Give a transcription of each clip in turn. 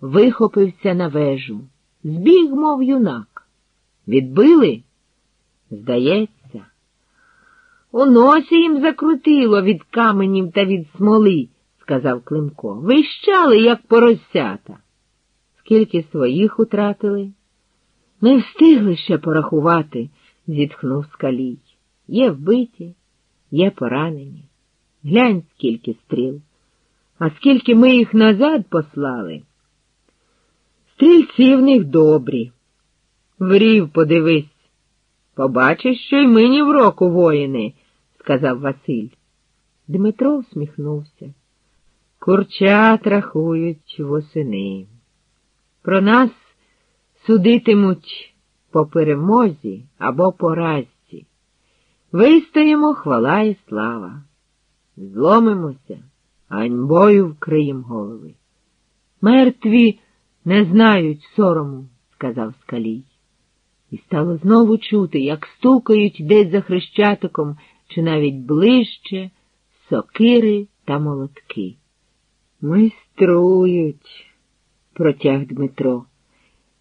вихопився на вежу. Збіг, мов юнак. Відбили? Здається. У носі їм закрутило від каменів та від смоли, сказав Климко. Вищали, як поросята. Скільки своїх утратили? Не встигли ще порахувати, зітхнув скалій. Є вбиті, є поранені. Глянь, скільки стріл. А скільки ми їх назад послали. Стрільці в них добрі. Врів, подивись. Побачиш, що й мені в року воїни, сказав Василь. Дмитро всміхнувся. Курчат рахують восени. Про нас судитимуть по перемозі або поразці. Вистоїмо хвала і слава. Зломимося, ганьбою вкриєм голови. Мертві не знають сорому, сказав скалій. І стало знову чути, як стукають десь за хрещатиком, чи навіть ближче, сокири та молотки. Майструють, протяг Дмитро.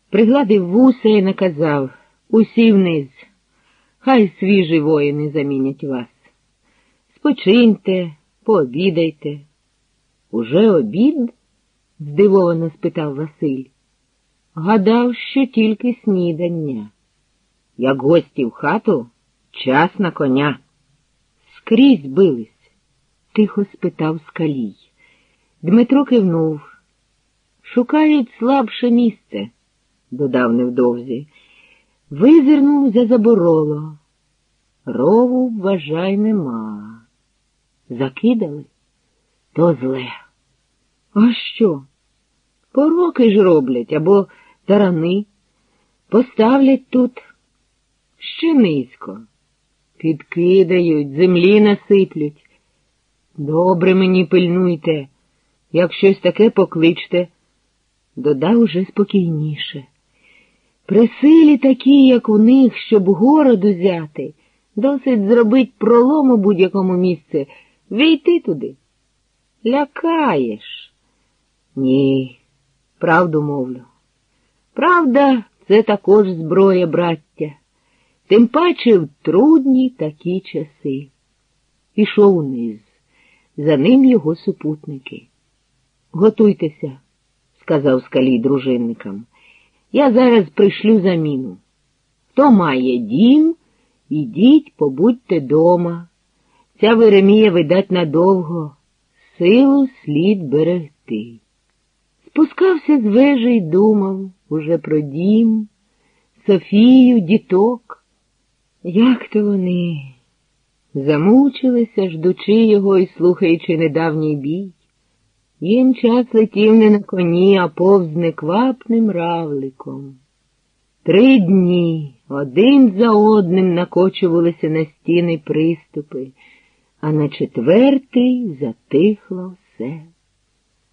Пригладив вуса і наказав усі вниз. Хай свіжі воїни замінять вас. Спочиньте, пообідайте. Уже обід? Здивовано спитав Василь. Гадав, що тільки снідання. Як гості в хату, час на коня. Скрізь бились, тихо спитав скалій. Дмитро кивнув. Шукають слабше місце, додав невдовзі. Визирнув за забороло. Рову, вважай, нема. Закидали? То зле. А що? Пороки ж роблять або тарани. Поставлять тут ще низько. Підкидають, землі насиплють. Добре мені пильнуйте, як щось таке покличте, додав уже спокійніше. При силі такі, як у них, щоб город узяти, досить зробить пролом у будь-якому місці, війти туди. Лякаєш? Ні, правду мовлю. Правда, це також зброя, браття, тим паче в трудні такі часи. Пішов униз, за ним його супутники. Готуйтеся, сказав скалій дружинникам. Я зараз пришлю заміну. Хто має дім, ідіть, побудьте дома. Ця Веремія, видать, надовго, силу слід берегти. Спускався з вежі й думав уже про дім, Софію, діток. Як то вони замучилися, ждучи його і слухаючи недавній бій. Їм час летів не на коні, а повз неквапним равликом. Три дні один за одним накочувалися на стіни приступи, а на четвертий затихло все.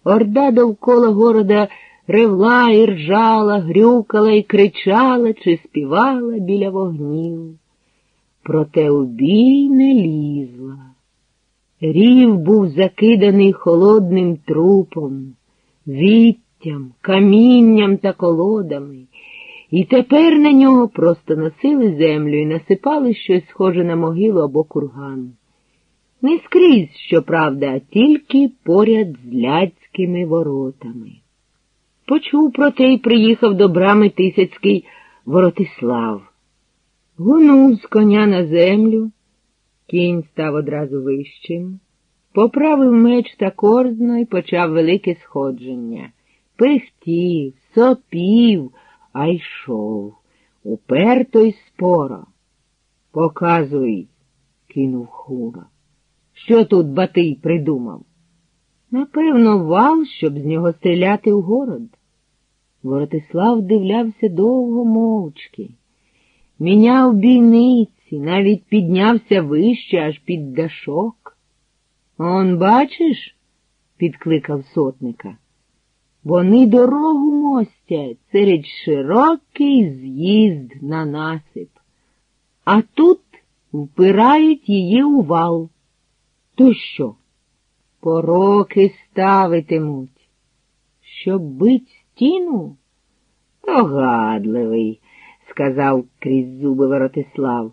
Орда довкола города ревла і ржала, грюкала і кричала чи співала біля вогнів. Проте у бій не лізла. Рів був закиданий холодним трупом, віттям, камінням та колодами, і тепер на нього просто носили землю і насипали щось схоже на могилу або курган. Не скрізь, щоправда, а тільки поряд з ляцькими воротами. Почув про те й приїхав до брами Тисяцький Воротислав. Гунув з коня на землю. Кінь став одразу вищим, поправив меч та корзно і почав велике сходження. Пихтів, сопів, а йшов. Уперто й споро. Показуй, кинув хура. Що тут Батий придумав? Напевно, вал, щоб з нього стріляти в город. Воротислав дивлявся довго мовчки, міняв бійниць і навіть піднявся вище, аж під дашок. Он, бачиш, підкликав сотника. Вони дорогу мостять серед широкий з'їзд на насип, а тут впирають її у вал. То що? Пороки ставитимуть, щоб бить стіну? Догадливий, сказав крізь зуби Воротислав.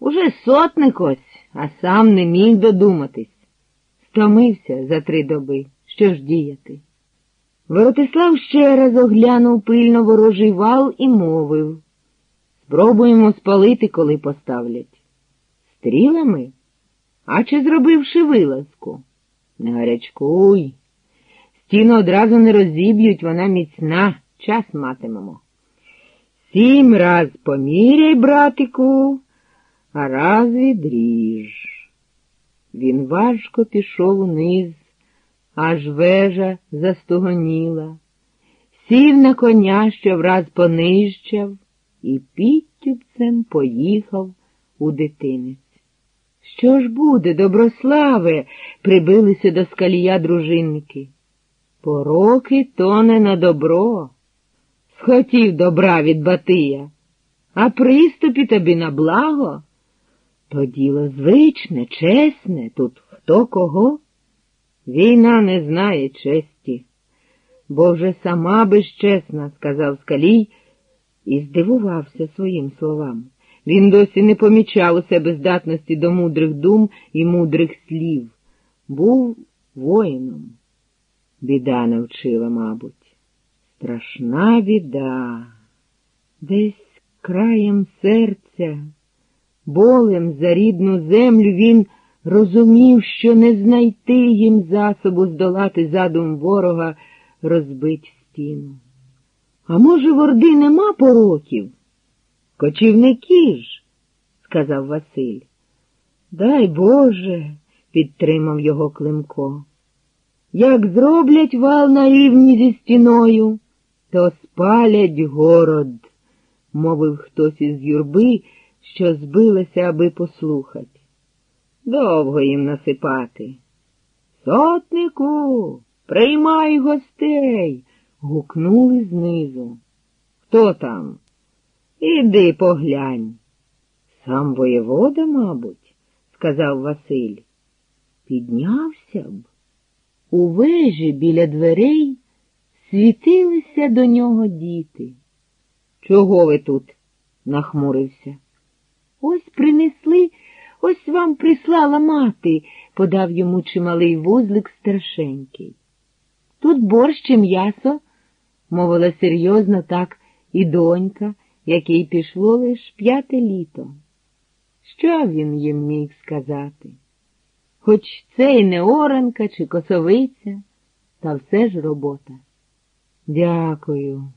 Уже сотник ось, а сам не міг додуматись. Стомився за три доби. Що ж діяти? Воротислав ще раз оглянув пильно ворожий вал і мовив. Спробуємо спалити, коли поставлять. Стрілами? А чи зробивши вилазку? Не гарячкуй. Стіну одразу не розіб'ють, вона міцна, час матимемо. Сім раз поміряй, братику, а раз відріж. Він важко пішов униз, аж вежа застогоніла, сів на коня, що враз понищав, і підтюбцем поїхав у дитинець. Що ж буде, доброславе? прибилися до скалія дружинники. Пороки то не на добро. Схотів добра від Батия, а приступі тобі на благо. То діло звичне, чесне, тут хто кого. Війна не знає честі, бо вже сама безчесна, сказав Скалій і здивувався своїм словам. Він досі не помічав у себе здатності до мудрих дум і мудрих слів. Був воїном. Біда навчила, мабуть. Страшна біда. Десь краєм серця, болем за рідну землю він розумів, що не знайти їм засобу здолати задум ворога розбить стіну. А може, в Орди нема пороків? Кочівники ж, сказав Василь. Дай Боже, підтримав його Климко. Як зроблять вал на рівні зі стіною, то спалять город, мовив хтось із юрби, що збилася, аби послухать. Довго їм насипати. Сотнику, приймай гостей. гукнули знизу. Хто там? Іди поглянь. Сам воєвода, мабуть, сказав Василь. Піднявся б. У вежі біля дверей світилися до нього діти. Чого ви тут? нахмурився. Ось принесли, ось вам прислала мати, подав йому чималий вузлик старшенький. Тут борщ і м'ясо, мовила серйозно так і донька, якій пішло лиш п'яте літо. Що він їм міг сказати? Хоч це й не оранка чи косовиця, та все ж робота. Дякую.